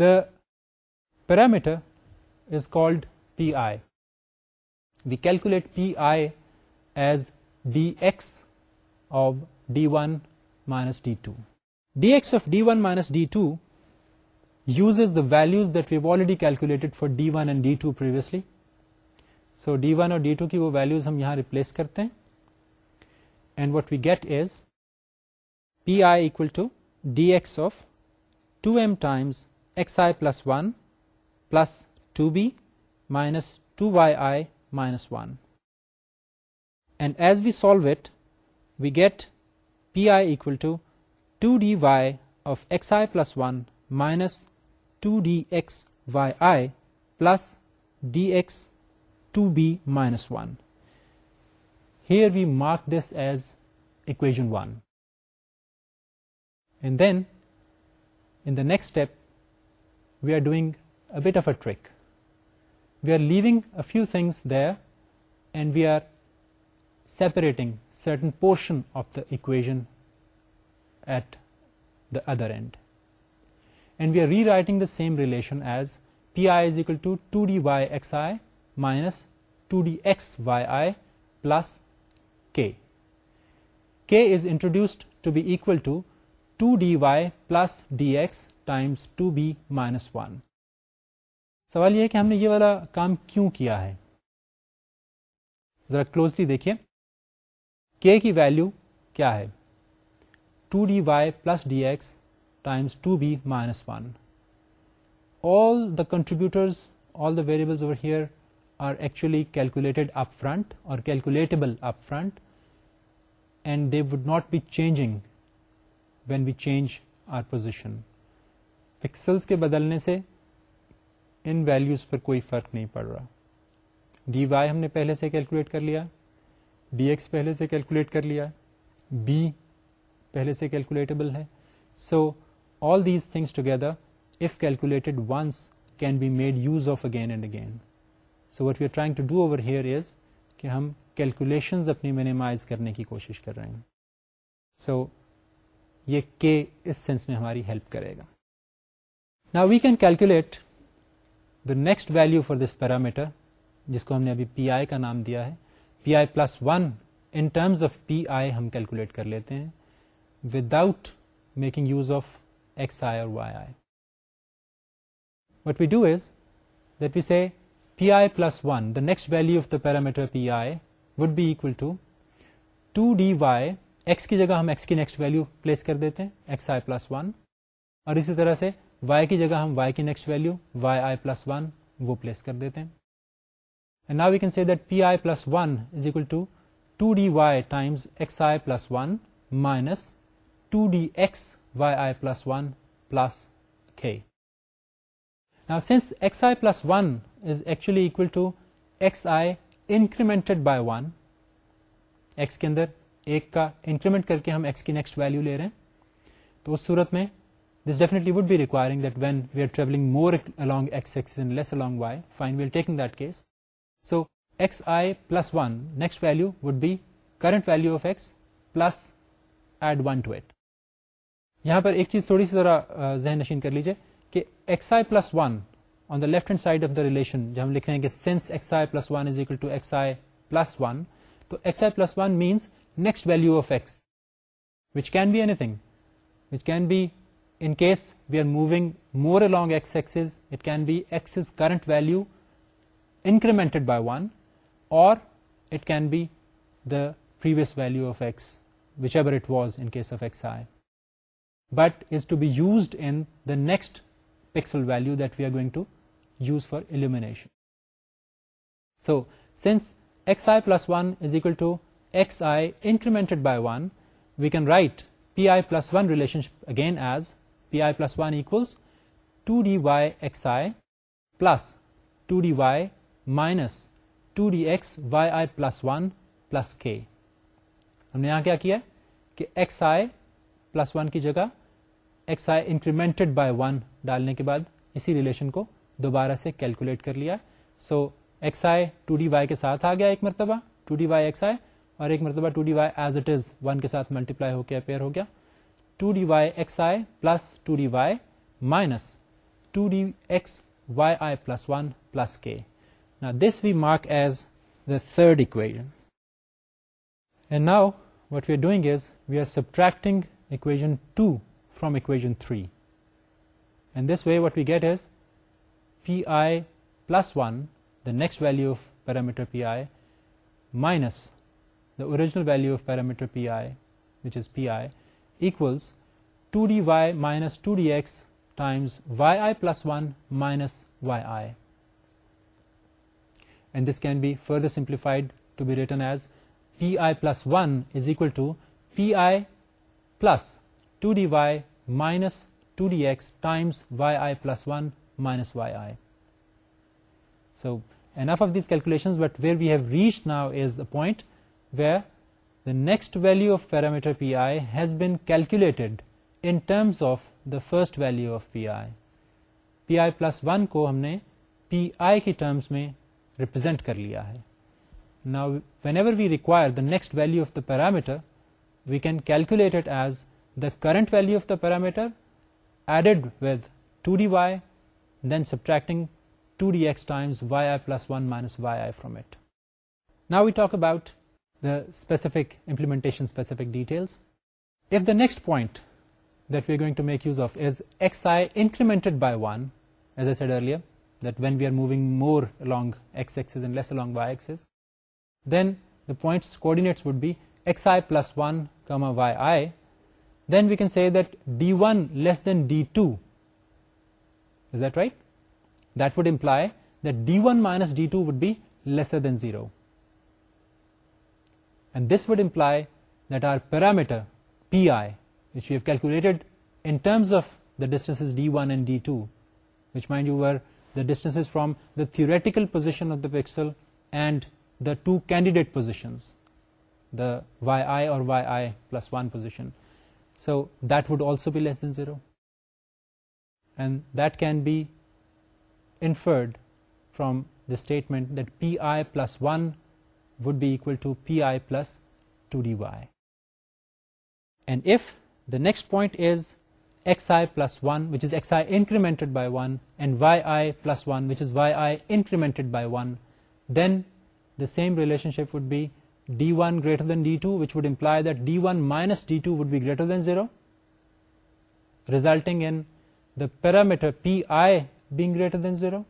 the parameter is called P I we calculate P I as D x of D one minus D two D x of D one minus D two use is the values that we already calculated for D one and D two so D one اور d two کی وہ values ہم یہاں replace کرتے ہیں and what we get is P I equal to D x of two M times x I plus one plus two be minus two Y I minus one and as we solve it we get P I equal to two D Y of x I plus one minus two D x Y I plus D x 2b minus 1. Here we mark this as equation 1. And then in the next step we are doing a bit of a trick. We are leaving a few things there and we are separating certain portion of the equation at the other end. And we are rewriting the same relation as pi is equal to 2dy xi minus two D x Y I plus کے is introduced to be L to two D Y plus D x times two be minus one سوال یہ ہے کہ ہم نے یہ والا کام کیوں کیا ہے ذرا کلوزلی دیکھیے کے کی ویلو کیا ہے two D Y plus D x times two be minus one all the contributors all the variable over here are actually calculated up front or calculable up front and they would not be changing when be change are position pixels کے بدلنے سے ان values پر کوئی فرق نہیں پڑ رہا d y ہم نے پہلے سے کیلکولیٹ کر لیا ڈی ایکس پہلے سے کیلکولیٹ کر لیا بی پہلے سے کیلکولیٹبل ہے so all these things together if calculated once can be made use of again and again. So what you trying to do over here is کہ ہم کیلکولیشن اپنی مینیمائز کرنے کی کوشش کر رہے ہیں سو so, یہ کے اس سینس میں ہماری ہیلپ کرے گا نا we can calculate the next value for this parameter جس کو ہم نے ابھی پی آئی کا نام دیا ہے پی آئی plus one in terms of پی آئی ہم کیلکولیٹ کر لیتے ہیں without making use of x آئی اور Y I what we do is that we see P I plus one the next value of the parameter P I would be L to two D Y x کی جگہ ہم x کی next value place کر دیتے ہیں x آئی plus one اور اسی طرح سے وائی کی جگہ ہم وائی کی نیکسٹ ویلو وائی آئی پلس ون وہ پلیس کر دیتے ہیں نا we can see that P I plus one is equal to two D Y times x I plus one minus two D x Y I plus one plus کے since plus one is actually to x I increment by one x کے اندر ایک کا increment کر کے ہم x کی next value لے رہے ہیں تو اس سورت میں this definitely would be requiring that when we are travelling more along x S less along Y fine well taking that case so x I plus one next value would be current value of x plus add one to it یہاں پر ایک چیز تھوڑی سی ذرا ذہن نشین کر لیجیے X I plus one on the left hand side of the relation جب ہم لکھیں گے since X I plus one is equal to x I plus one تو X I plus one minus next value of X which can be anything which can be in case we are moving more along X axis it can be as current value incremented by one or it can be the previous value of X whichever it was in case of x I but is to be used in the next pixel value that we are going to use for illumination. So since xi plus 1 is equal to xi incremented by 1, we can write pi plus 1 relationship again as pi plus 1 equals 2dy xi plus 2dy minus 2dx yi plus 1 plus k. ہم نے یہاں کیا کیا کہ xi plus 1 کی جگہ xi incremented by 1 ڈالنے کے بعد اسی ریلیشن کو دوبارہ سے کیلکولیٹ کر لیا سو ایکس آئی ٹو ڈی وائی کے ساتھ آ گیا ایک مرتبہ ٹو ڈی وائی ایکس آئی اور ایک مرتبہ two D Y as it is one کے ساتھ ملٹی پلائی ہو کے اپیئر ہو گیا ٹو ڈی وائی ایکس آئی plus two D Y minus two D x Y آئی پلس ون پلس کے this we mark as the third equation and now what we are doing is we are subtracting equation two from equation three And this way what we get is pi plus 1, the next value of parameter pi, minus the original value of parameter pi, which is pi, equals 2dy minus 2dx times yi plus 1 minus yi. And this can be further simplified to be written as pi plus 1 is equal to pi plus 2dy minus minus Y I so enough of these calculation but where we have reach now isn't where next value of parameter P I has been calculated in terms of the first value of P I P I plus one کو ہم نے پی I کی terms میں represent کر لیا ہے نا whenever we require the next value of the parameter we can calculate as the current value of the parameter next point that where would be S I plus one comma I D two would base this would implied of the distance D one and D two which mind you your the distance from the theoretical position of the pixel and the two candidate positions the Y آئی اور So that would also be less than 0. And that can be inferred from the statement that pi plus 1 would be equal to pi plus 2dy. And if the next point is xi plus 1, which is xi incremented by 1, and yi plus 1, which is yi incremented by 1, then the same relationship would be D one greater than D two which would implied be greater than zero resulting P I greater than zero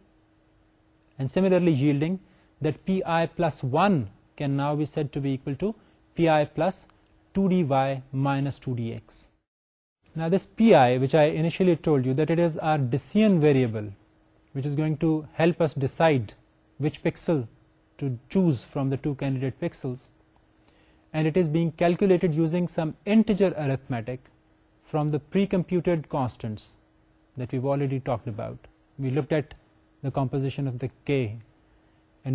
similarly P I plus one can now be set to be L to P I plus two D Y minus پی آئی ٹوڈ you that it are decision variable which is going to help decide which pixel to choose from the two candidate pixels and it is being calculate using some integer arithmetic from the pre کمپیوٹرڈ constant that we already talk about we look at the composition of that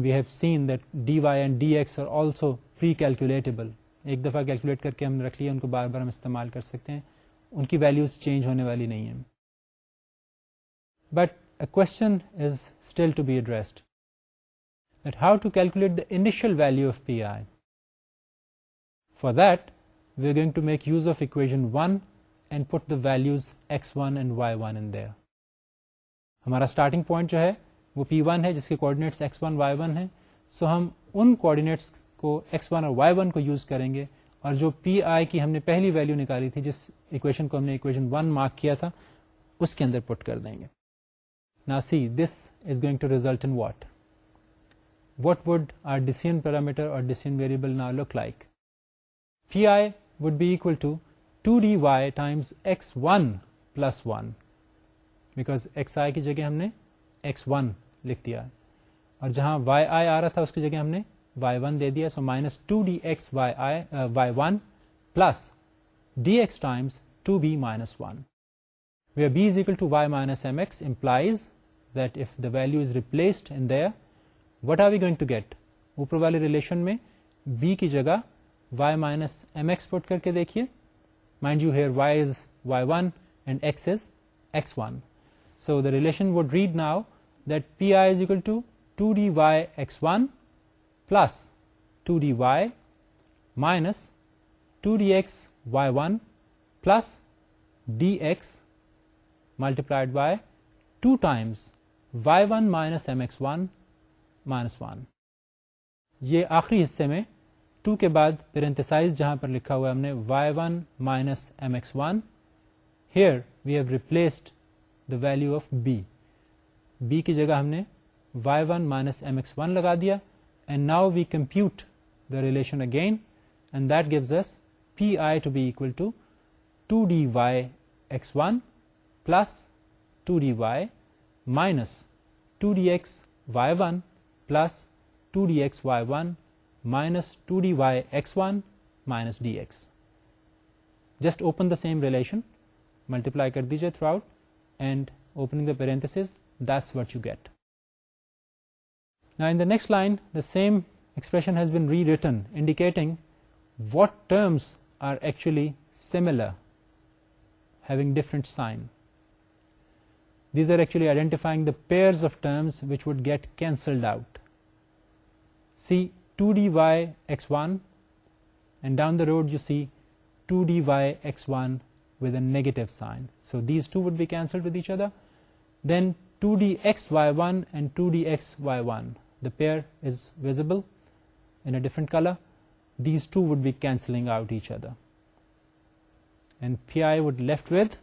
we have seen that D Y and D X are also پری کیلکولیٹبل ایک دفعہ calculate کر کے ہم نے رکھ لیے ان کو بار بار ہم استعمال کر سکتے ہیں ان کی ویلوز چینج ہونے والی نہیں ہے button is still to be address how calculate the calculate value of P I pi. That we we going to make use of of one and put the the X one and Y one there. ہمارا starting point جو ہے وہ P one ہے جس کے coordinates X one Y one ہے so ہم ان کوڈینیٹس کو ایکس ون اور وائی ون کو یوز کریں گے اور جو پی آئی کی ہم نے پہلی ویلو نکالی تھی جس اکویشن کو ہم نے اکویشن ون مارک کیا تھا اس کے اندر پٹ کر دیں گے نا see this is going to result in what what would are decision parameter اور ڈسین ویریبل نا look like P I would be L to two D Y times X one plus ونک X I کی جگہ ہم نے X one لکھ دیا اور جہاں وائی آئی آ رہا تھا اس کی جگہ ہم نے وائی ون دے دیا so minus two D S I Y one plus D x times two be minus one where B is equal to Y minus M S implies that if the value is replaced in the what are we going to get اوپر والے relation میں B کی جگہ Y minus M X put کر کے دیکھیے mind you here Y is Y one and X X is one so the relation would read now that P I is equal to two D Y X one plus two D Y minus two D x Y one plus D X multiplied by two times Y one minus M X one minus one یہ آخری حصے میں to کے بعد پھر انتسائز جہاں پر لکھا ہوا ہے ہم نے Y one minus M X one here we have replaced the value of B B کی جگہ ہم نے Y one minus M X one لگا دیا and now we compute the relation again and that gives us P I to be L to two D Y X one plus two D Y minus two D x Y one plus two D x Y one minus two D Y X one minus D X just open the same relation multiply کر دیجیے throughout and opening the parentheses that's what you get in the next line the same expression has been rewritten indicating what terms are actually similar having different sign these are actually identifying the pairs of terms which would get cancelled out see 2dy x1, and down the road you see 2dy x1 with a negative sign. So these two would be cancelled with each other. Then 2dxy1 and 2dxy1, the pair is visible in a different color. These two would be cancelling out each other, and pi would be left with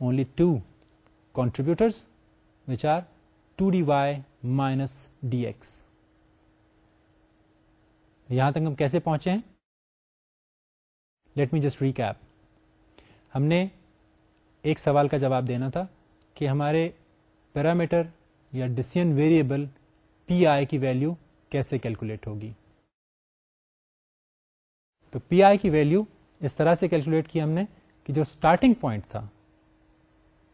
only two contributors, which are 2dy minus D X یہاں تک ہم کیسے پہنچے ہیں let me just recap ہم نے ایک سوال کا جواب دینا تھا کہ ہمارے پیرامیٹر یا ڈسین ویریبل پی آئی کی ویلو کیسے کیلکولیٹ ہوگی تو پی آئی کی ویلو اس طرح سے کیلکولیٹ کی ہم نے کہ جو اسٹارٹنگ پوائنٹ تھا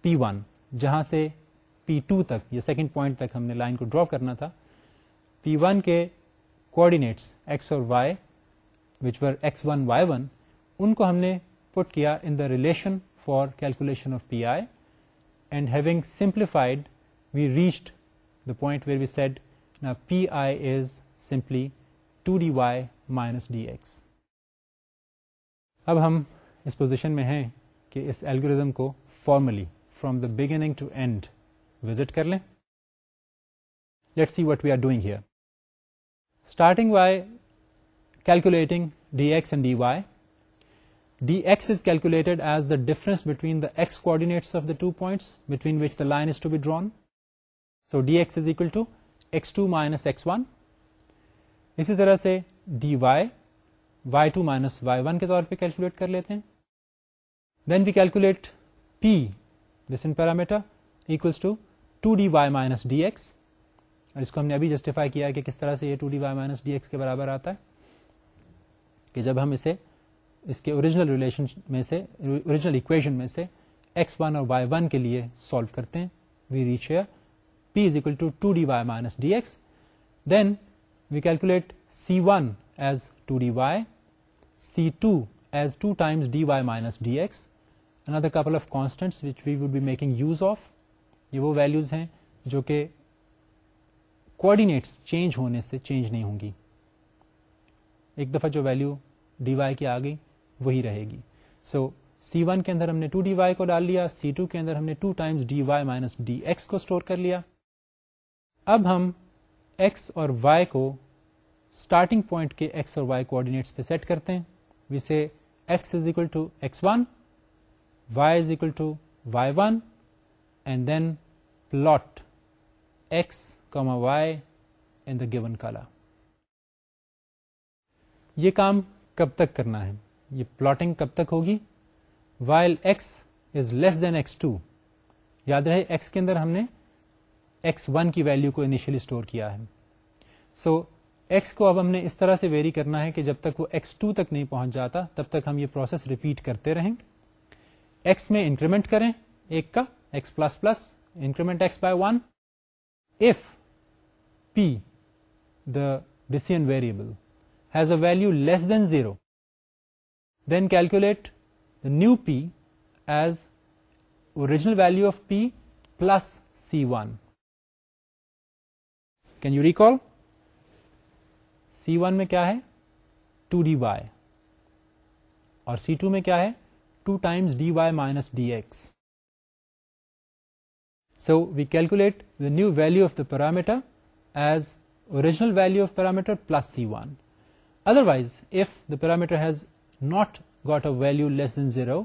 پی ون جہاں سے پی ٹو تک یا سیکنڈ پوائنٹ تک ہم نے لائن کو ڈرا کرنا تھا پی ون کے ایکس ایکس اور Y Y which were one one ان ان کو ہم نے پٹ کیا the relation for calculation of P I and having simplified we reached the point where we said نا P I is simply two D Y minus D x اب ہم اس پوزیشن میں ہیں کہ اس ایلگوریزم کو formally from the beginning to end visit کر لیں let see what we are doing here starting Y calculating D x and D Y D x is calculated as the difference between the x coordinate of the the two points between which line is to be drawn so D x is equal to x two minus x one اسی طرح سے D Y Y two minus Y one کے طور پہ calculate کر لیتے ہیں then we calculate P پیسن parameter equal to two D Y minus D x اور اس کو ہم نے ابھی جسٹیفائی کیا کہ کس طرح سے یہ two D Y minus D x کے برابر آتا ہے کہ جب ہم اسے اس کے اوریجنل ریلیشن میں سے اوریجنل اکویشن میں سے ایکس ون اور وائی ون کے لیے سالو کرتے ہیں we reach here equal to two D Y minus D X then we calculate C one as two D Y C two as two times D Y minus D X اندر couple of constant we would be making use of یہ وہ values ہیں جو کہ coordinates change ہونے سے change نہیں ہوں گی ایک دفعہ جو ویلو ڈی وائی کی آ گئی وہی رہے گی سو سی ون کے اندر ہم نے ٹو ڈی وائی کو ڈال لیا سی ٹو کے اندر ہم نے two times D Y minus D X کو اسٹور کر لیا اب ہم ایکس اور وائی کو اسٹارٹنگ پوائنٹ کے ایکس اور وائی کوآڈینیٹس پہ سیٹ کرتے ہیں ویسے X is equal to X one Y is equal to Y one then comma Y the given colour یہ کام کب تک کرنا ہے یہ پلاٹنگ کب تک ہوگی while X is less than X two یاد رہے ایکس کے اندر ہم نے ایکس ون کی ویلو کو انیشلی اسٹور کیا ہے سو so, ایکس کو اب ہم نے اس طرح سے ویری کرنا ہے کہ جب تک وہ ایکس ٹو تک نہیں پہنچ جاتا تب تک ہم یہ پروسیس ریپیٹ کرتے رہیں ایکس میں انکریمنٹ کریں ایک کا plus plus increment x by one if P the decision variable has a value less than zero then calculate new P as original value of P plus C one can you recall C one میں کیا ہے two D Y اور سی to میں کیا ہے two times D Y minus D X so we calculate the new value of the parameter as اور plus C one otherwise if the parameter has not got a value less than zero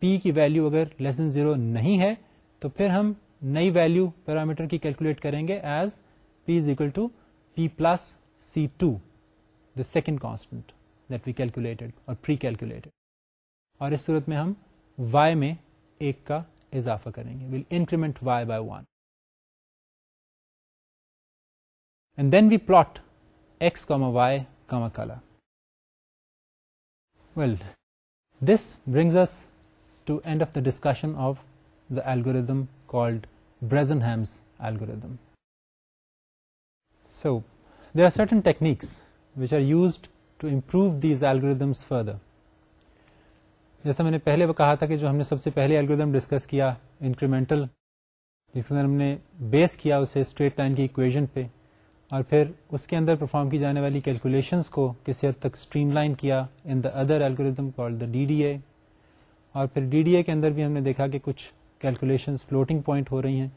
P کی value اگر less than zero نہیں ہے تو پھر ہم نئی value parameter کی کیلکولیٹ کریں گے as P is equal to P plus C two the second constant that we calculated اور پری کیلکولیٹڈ اور اس صورت میں ہم وائی میں ایک کا اضافہ کریں گے will increment Y by one and then we plot X comma Y comma colour well this brings us to end of the discussion of the algorithm called ہیمس algorithm so there are certain techniques which are used to improve these algorithms further جیسا میں نے پہلے وہ کہا تھا کہ جو ہم نے سب سے پہلے الگوریدم ڈسکس کیا انکریمنٹل جس کے اندر ہم نے بیس کیا اسے اسٹریٹ لائن کی اکویژن پہ اور پھر اس کے اندر پرفارم کی جانے والی کیلکولیشنس کو کسی حد تک اسٹریم لائن کیا in the other algorithm call the D D A اور پھر ڈی ڈی اے کے اندر بھی ہم نے دیکھا کہ کچھ کیلکولیشنس فلوٹنگ پوائنٹ ہو رہی ہیں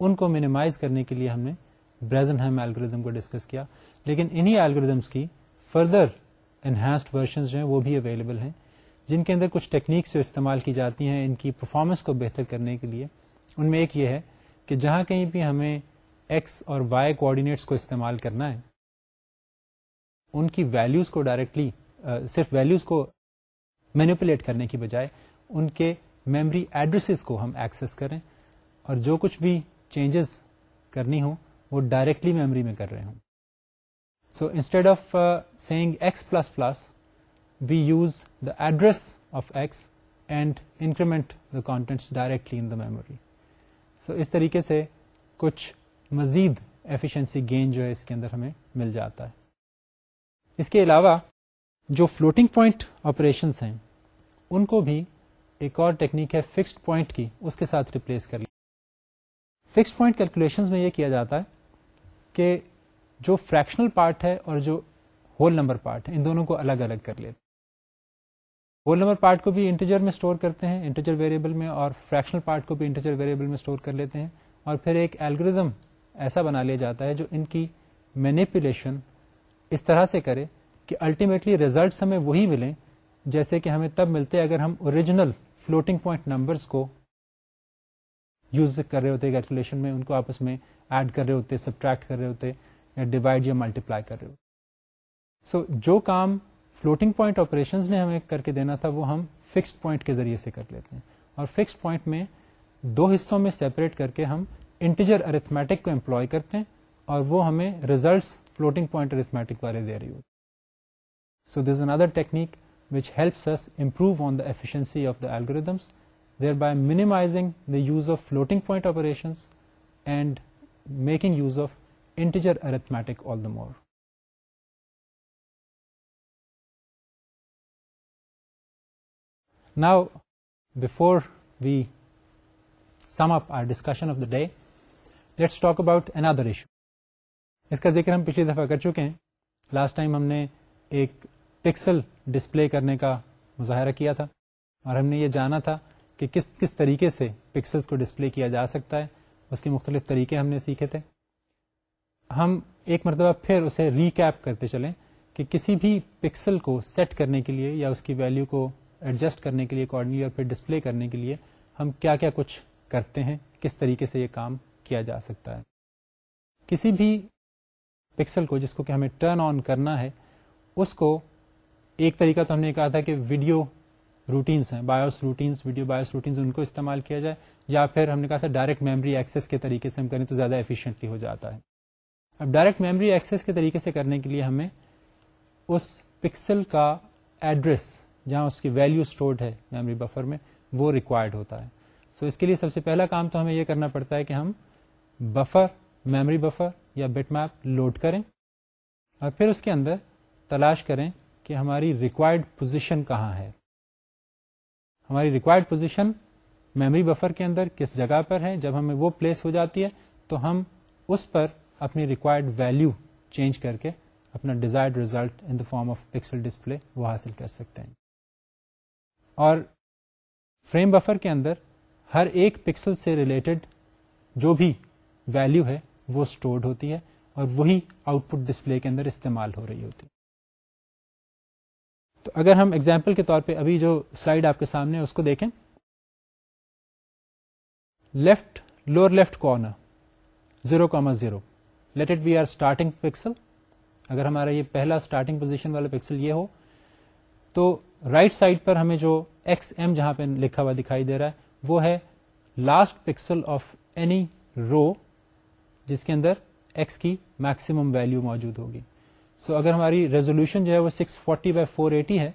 ان کو مینیمائز کرنے کے لیے ہم نے بریزن ہیم الگوریدم کو ڈسکس کیا لیکن انہی الگوریدمس کی فردر انہینسڈ ورژنز جو ہیں وہ بھی اویلیبل ہیں جن کے اندر کچھ ٹیکنیکس جو استعمال کی جاتی ہیں ان کی پرفارمنس کو بہتر کرنے کے لیے ان میں ایک یہ ہے کہ جہاں کہیں بھی ہمیں ایکس اور وائی کوآڈینیٹس کو استعمال کرنا ہے ان کی ویلیوز کو ڈائریکٹلی صرف ویلیوز کو مینیپولیٹ کرنے کی بجائے ان کے میمری ایڈریسز کو ہم ایکسس کریں اور جو کچھ بھی چینجز کرنی ہوں وہ ڈائریکٹلی میمری میں کر رہے ہوں so instead of saying X plus plus we use the address of X and increment the contents directly in the memory سو اس طریقے سے کچھ مزید ایفیشنسی گین جو ہے اس کے اندر ہمیں مل جاتا ہے اس کے علاوہ جو فلوٹنگ پوائنٹ آپریشنس ہیں ان کو بھی ایک اور ٹیکنیک ہے فکسڈ پوائنٹ کی اس کے ساتھ ریپلیس کر لیں فکسڈ پوائنٹ کیلکولیشنز میں یہ کیا جاتا ہے کہ جو فریکشنل پارٹ ہے اور جو ہول نمبر پارٹ ہے ان دونوں کو الگ الگ کر لیتے ہول نمبر پارٹ کو بھی انٹیجر میں اسٹور کرتے ہیں انٹیجر ویریبل میں اور فریکشنل پارٹ کو بھی انٹیجر ویریبل میں اسٹور کر لیتے ہیں اور پھر ایک ایلگردم ایسا بنا لیا جاتا ہے جو ان کی مینیپولیشن اس طرح سے کرے کہ الٹیمیٹلی ریزلٹس ہمیں وہی ملیں جیسے کہ ہمیں تب ملتے اگر ہم اوریجنل فلوٹنگ پوائنٹ نمبرس کو یوز کر رہے ہوتے کیلکولیشن میں ان کو آپس میں ایڈ کر رہے ہوتے سبٹریکٹ کر رہے ہوتے یا ڈیوائڈ یا ملٹیپلائی کر رہے ہوتے سو so, جو کام فلوٹنگ پوائنٹ آپریشنز نے ہمیں کر کے دینا تھا وہ ہم فکس پوائنٹ کے ذریعے سے کر لیتے ہیں اور فکسڈ پوائنٹ میں دو حصوں میں سیپریٹ کر کے ہم انٹیجر ارتھمیٹک کو امپلائی کرتے ہیں اور وہ ہمیں ریزلٹس فلوٹنگ پوائنٹ ارتھمیٹک والے دے رہی ہوتی so this another technique which helps improve on the efficiency of the algorithms there by minimising the use of floating point operation and making use of integer arithmetic all the more نا before we sum اپسکشن of the day let's talk about another issue اس کا ذکر ہم پچھلی دفعہ کر چکے ہیں لاسٹ ٹائم ہم نے ایک پکسل ڈسپلے کرنے کا مظاہرہ کیا تھا اور ہم نے یہ جانا تھا کہ کس کس طریقے سے پکسلس کو ڈسپلے کیا جا سکتا ہے اس کے مختلف طریقے ہم نے سیکھے تھے ہم ایک مرتبہ پھر اسے ریکیپ کرتے چلیں کہ کسی بھی پکسل کو سیٹ کرنے کے لیے یا اس کی ویلیو کو ایڈجسٹ کرنے کے لیے اکارڈنگلی اور پھر ڈسپلے کرنے کے لیے ہم کیا کیا کچھ کرتے ہیں کس طریقے سے یہ کام کیا جا سکتا ہے کسی بھی پکسل کو جس کو کہ ہمیں ٹرن آن کرنا ہے اس کو ایک طریقہ تو ہم نے کہا تھا کہ ویڈیو روٹینس ہیں BIOS routines video BIOS routines ان کو استعمال کیا جائے یا پھر ہم نے کہا تھا ڈائریکٹ میموری ایکسیس کے طریقے سے ہم کریں تو زیادہ ایفیشینٹلی ہو جاتا ہے اب ڈائریکٹ میموری ایکسیس کے طریقے سے کرنے کے لیے ہمیں اس پکسل کا ایڈریس جہاں اس کی ویلو اسٹورڈ ہے میموری بفر میں وہ ریکوائرڈ ہوتا ہے سو so اس کے لیے سب سے پہلا کام تو ہمیں یہ کرنا پڑتا ہے کہ ہم بفر میموری بفر یا بٹ میپ لوڈ کریں اور پھر اس کے اندر تلاش کریں کہ ہماری ریکوائرڈ پوزیشن کہاں ہے ہماری ریکوائرڈ پوزیشن میموری بفر کے اندر کس جگہ پر ہے جب ہمیں وہ پلیس ہو جاتی ہے تو ہم اس پر اپنی ریکوائرڈ ویلو چینج کر کے اپنا desired result in the form of pixel display وہ حاصل کر سکتے ہیں اور فریم بفر کے اندر ہر ایک پکسل سے ریلیٹڈ جو بھی ویلیو ہے وہ اسٹورڈ ہوتی ہے اور وہی آؤٹ پٹ ڈسپلے کے اندر استعمال ہو رہی ہوتی ہے تو اگر ہم ایگزامپل کے طور پہ ابھی جو سلائڈ آپ کے سامنے اس کو دیکھیں left lower left corner zero comma zero let it be our starting pixel اگر ہمارا یہ پہلا اسٹارٹنگ پوزیشن والا پکسل یہ ہو تو رائٹ right سائڈ پر ہمیں جو ایکس ایم جہاں پہ لکھا ہوا دکھائی دے رہا ہے وہ ہے last pixel of any row جس کے اندر ایکس کی میکسیمم ویلو موجود ہوگی سو so, اگر ہماری ریزولوشن جو ہے وہ 640 فورٹی بائی فور ایٹی ہے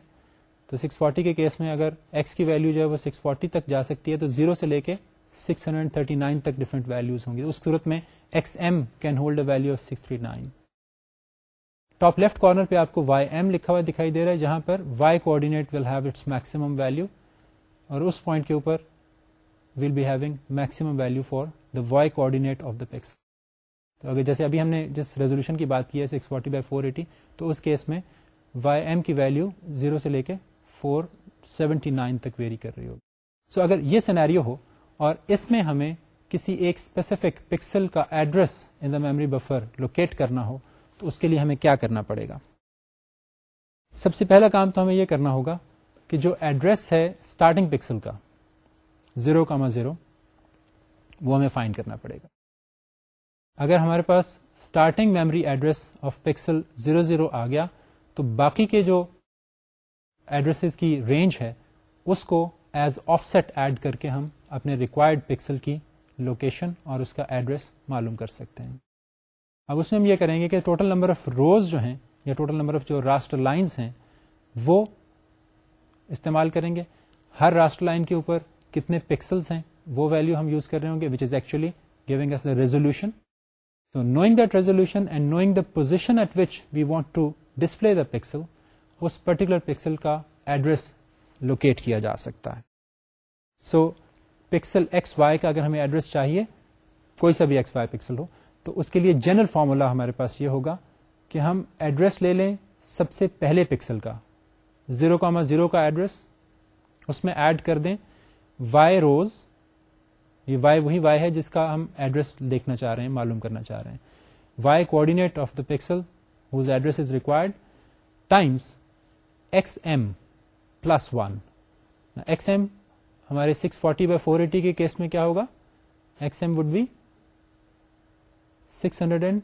تو 640 فورٹی کے کیس میں اگر ایکس کی ویلو جو ہے وہ 640 فورٹی تک سکتی ہے تو زیرو سے لے کے 639 ہنڈریڈ تھرٹی نائن تک ڈفرنٹ ویلوز ہوں گی اس صورت میں x m can hold a value of six top left corner پہ آپ کو وائی ایم لکھا ہوا دکھائی دے رہا ہے جہاں پر y will have its maximum value اور اس پوائنٹ کے اوپر will having maximum value for the y of the pix تو اگر جیسے ابھی ہم نے جس ریزولوشن کی بات کی ہے six forty by four eighty تو اس کیس میں وائی ایم کی ویلو زیرو سے لے کے فور سیونٹی نائن تک ویری کر رہی ہوگی سو so اگر یہ ہو اور اس میں ہمیں کسی ایک اسپیسیفک پکسل کا address in the memory buffer locate کرنا ہو تو اس کے لیے ہمیں کیا کرنا پڑے گا سب سے پہلا کام تو ہمیں یہ کرنا ہوگا کہ جو ایڈریس ہے اسٹارٹنگ پکسل کا زیرو کاما زیرو وہ ہمیں فائنڈ کرنا پڑے گا اگر ہمارے پاس starting memory address of pixel zero zero آ گیا تو باقی کے جو ایڈریس کی رینج ہے اس کو ایز آف سیٹ ایڈ کر کے ہم اپنے ریکوائرڈ پکسل کی لوکیشن اور اس کا ایڈریس معلوم کر سکتے ہیں اب اس میں ہم یہ کریں گے کہ ٹوٹل نمبر آف روز جو ہیں یا ٹوٹل نمبر آف جو راسٹر لائنز ہیں وہ استعمال کریں گے ہر راسٹر لائن کے اوپر کتنے پکسلس ہیں وہ ویلو ہم یوز کر رہے ہوں گے which is actually giving us the resolution knowing that resolution and knowing the position at which we want to display the pixel اس پرٹیکولر پکسل کا ایڈریس لوکیٹ کیا جا سکتا ہے سو پکسل ایکس وائی کا اگر ہمیں ایڈریس چاہیے کوئی سا بھی ایکس وائی پکسل ہو تو اس کے لیے جنرل فارمولا ہمارے پاس یہ ہوگا کہ ہم ایڈریس لے لیں سب سے پہلے پکسل کا زیرو کا زیرو کا ایڈریس اس میں ایڈ کر دیں وائی روز یہ وائی وہی وائی ہے جس کا ہم ایڈریس دیکھنا چاہ رہے ہیں معلوم کرنا چاہ رہے ہیں y coordinate of the pixel whose address is required times x m plus one x m ہمارے six forty by four eighty کے کیس میں کیا ہوگا x m would be six hundred and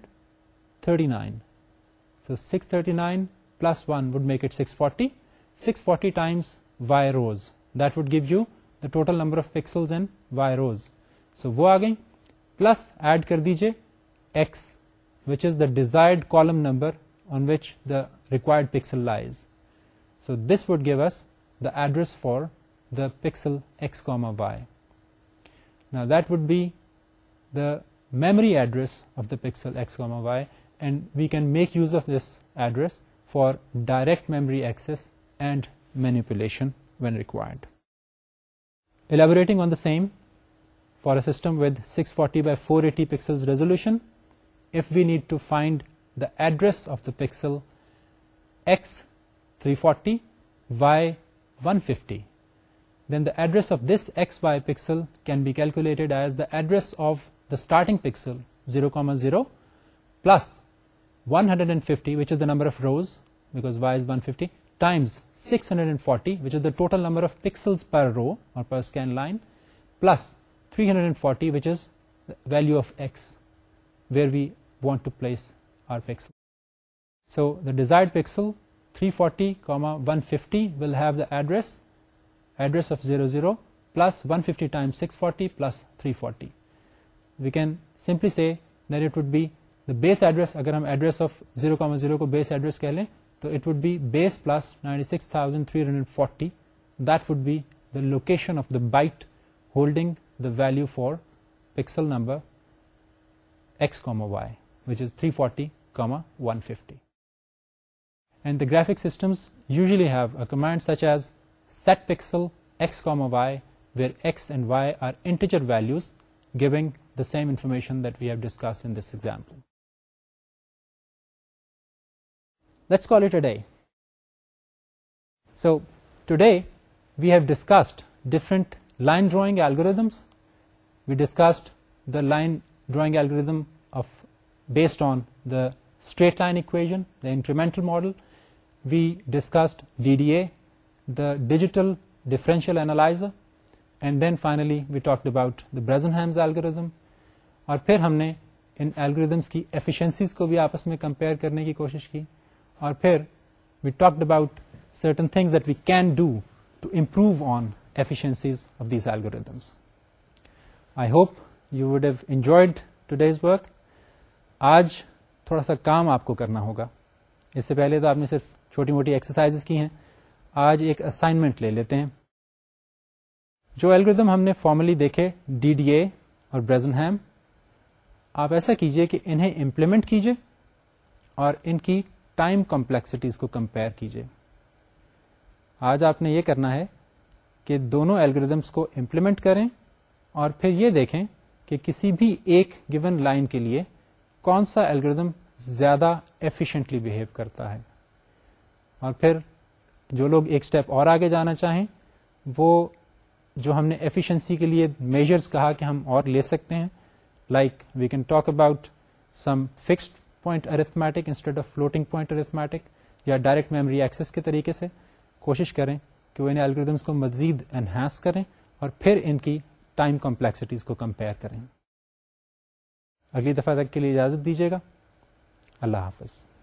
thirty nine so six thirty nine plus one would make it six forty six forty times y rows that would give you the total number of pixel and y rows so وہ آ گئی plus add کر دیجیے x which is the desired column number on which the record pixel lies so this would give us the address for the pixel x comma a that would be memory address of the pixel x comma y, and we can make use of this address for direct memory access and manipulation when required. Elaborating on the same, for a system with 640 by 480 pixels resolution, if we need to find the address of the pixel x 340, y 150, then the address of this xy pixel can be calculated as the address of the starting pixel 0,0 plus 150, which is the number of rows, because y is 150, times 640, which is the total number of pixels per row or per scan line, plus 340, which is the value of x where we want to place our pixel. So the desired pixel 340, 150 will have the address of 00 plus 150 times 640 plus 340. We can simply see that it would be the base address اگر ہم address of zero comma zero کو base address کہہ لیں تو it would be base plus ninety six thousand three hundred forty that would be the location of the byte holding the value for pixel number s comma y which is three forty comma one fifty and the graphic systems usually have a command such as set pixel x comma y well x and y are values giving the same information that we have discussed in this example. Let's call it a day. So today we have discussed different line drawing algorithms. We discussed the line drawing algorithm based on the straight line equation, the incremental model. We discussed DDA, the digital differential analyzer. And then finally we talk about the برزن ہیمز algorithm اور پھر ہم نے ان algorithms کی efficiencies کو بھی آپس میں compare کرنے کی کوشش کی اور پھر we talk about certain things that we can do to improve on efficiencies of these ایلگوری I hope you would have enjoyed today's work آج تھوڑا سا کام آپ کو کرنا ہوگا اس سے پہلے تو آپ نے صرف چھوٹی موٹی ایکسرسائز کی ہیں آج ایک اسائنمنٹ لے لیتے ہیں جو ایلگردم ہم نے فارملی دیکھے ڈی ڈی اے اور ہیم آپ ایسا کیجئے کہ انہیں امپلیمنٹ کیجئے اور ان کی ٹائم کمپلیکسٹیز کو کمپیئر کیجئے آج آپ نے یہ کرنا ہے کہ دونوں ایلگردمس کو امپلیمنٹ کریں اور پھر یہ دیکھیں کہ کسی بھی ایک گیون لائن کے لیے کون سا ایلگردم زیادہ ایفیشنٹلی بہیو کرتا ہے اور پھر جو لوگ ایک سٹیپ اور آگے جانا چاہیں وہ جو ہم نے ایفیشنسی کے لیے میجرس کہا کہ ہم اور لے سکتے ہیں like we can talk about some fixed point arithmetic instead of floating point arithmetic یا ڈائریکٹ میموری ایکسس کے طریقے سے کوشش کریں کہ وہ ان الگریدمس کو مزید انہینس کریں اور پھر ان کی ٹائم کمپلیکسٹیز کو کمپیئر کریں اگلی دفعہ تک کے لیے اجازت دیجیے گا اللہ حافظ